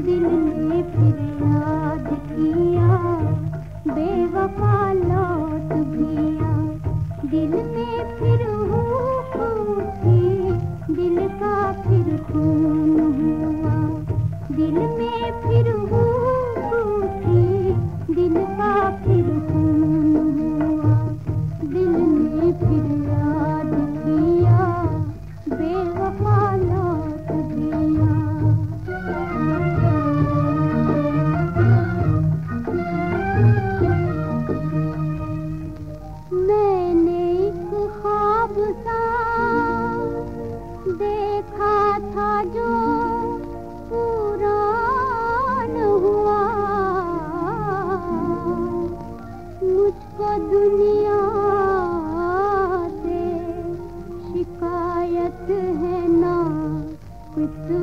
दिल ने फिर याद किया, बेवफा लौट गया। दिल में फिर उठी, दिल का फिर खून हुआ। दिल में फिर उठी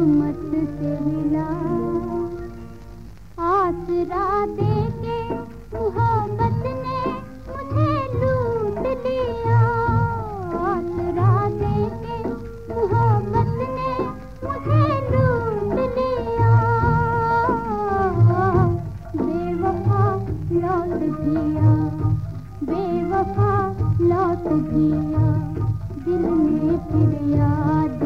किस्मत से मिला। आसरा दे के मोहब्बत ने मुझे लूट लिया। आसरा दे के मोहब्बत ने मुझे लूट लिया। बेवफा लौट गया बेवफा लौट गया दिल में फिर याद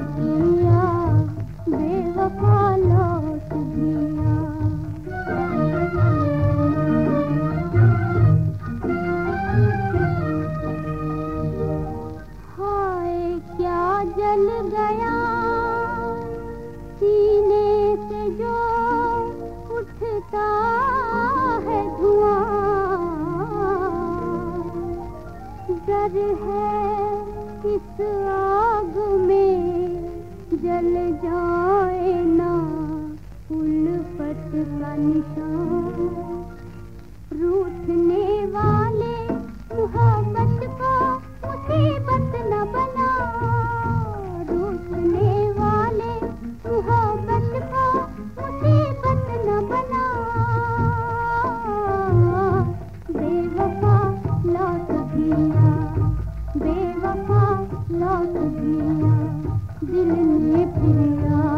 डर है इस आग में। जल जाए ना उल्फत का निशान। रूठने वाले मोहब्बत को मुसीबत न बना। रूठने वाले मोहब्बत को मुसीबत न बना। बेवफा लौट गया, बेवफा लौट गया। दिल ने फिर